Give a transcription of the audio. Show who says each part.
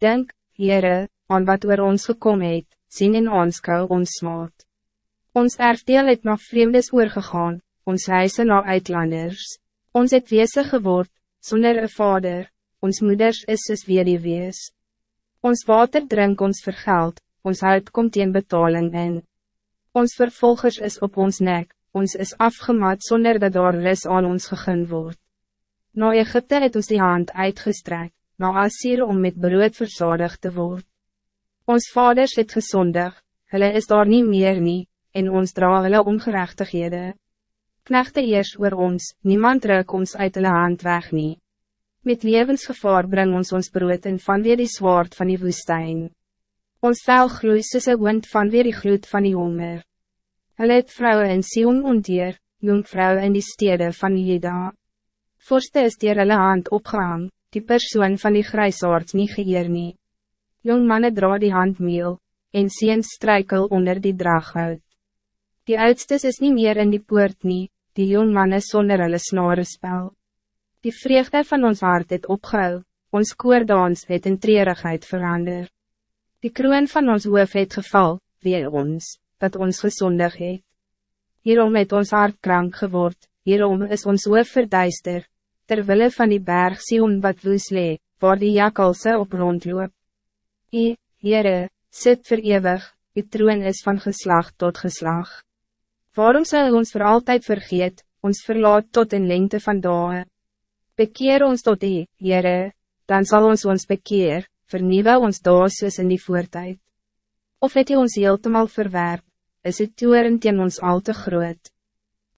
Speaker 1: Denk, Heere, aan wat oor ons gekom het, sien en aanskou ons smaad. Ons erfdeel het na vreemdes oorgegaan, ons huise na uitlanders. Ons het weese geword, zonder een vader, ons moeders is soos die wees. Ons water drink ons vergeld, ons hout komt in betaling in. Ons vervolgers is op ons nek, ons is afgemat zonder dat daar ris aan ons gegund wordt. Na Egypte het ons die hand uitgestrekt, na Assyr om met brood verzadigd te worden. Ons vaders het gezondig, hulle is daar niet meer nie, en ons dra hulle ongerechtighede. Knechte eers oor ons, niemand druk ons uit hulle hand weg nie. Met levensgevaar bring ons ons brood en van weer die zwaard van die woestijn. Ons vel gloei soos een wind van weer die gloed van die honger. Hulle het vrouwen in Sion onteer, jongvrouwen in die stede van Jeda. Vorste is dier hulle hand opgehang, die persoon van die grijsaard nie geëer nie. Jong mannen dra die handmeel, en sien strijkel onder die draaghout. Die oudstes is niet meer in die poort nie, die jong mannen sonder hulle snare spel. Die vreugde van ons hart het opgehou, ons koordans het in treurigheid veranderd. Die kroon van ons hoof het geval, wie ons, dat ons gezondig het. Hierom het ons hart krank geword, hierom is ons hoof verduister, terwille van die berg Sion wat woes lee, waar die jakalse op rondloop. I, Heere, sit vir eeuwig, die troon is van geslag tot geslag. Waarom zal ons voor altijd vergeet, ons verlaat tot in lengte van dagen? Bekeer ons tot die, Heere, dan zal ons ons bekeer, vernieuwe ons daar soos in die voortijd. Of het jy ons heeltemal verwerp, is het toerend teen ons al te groot.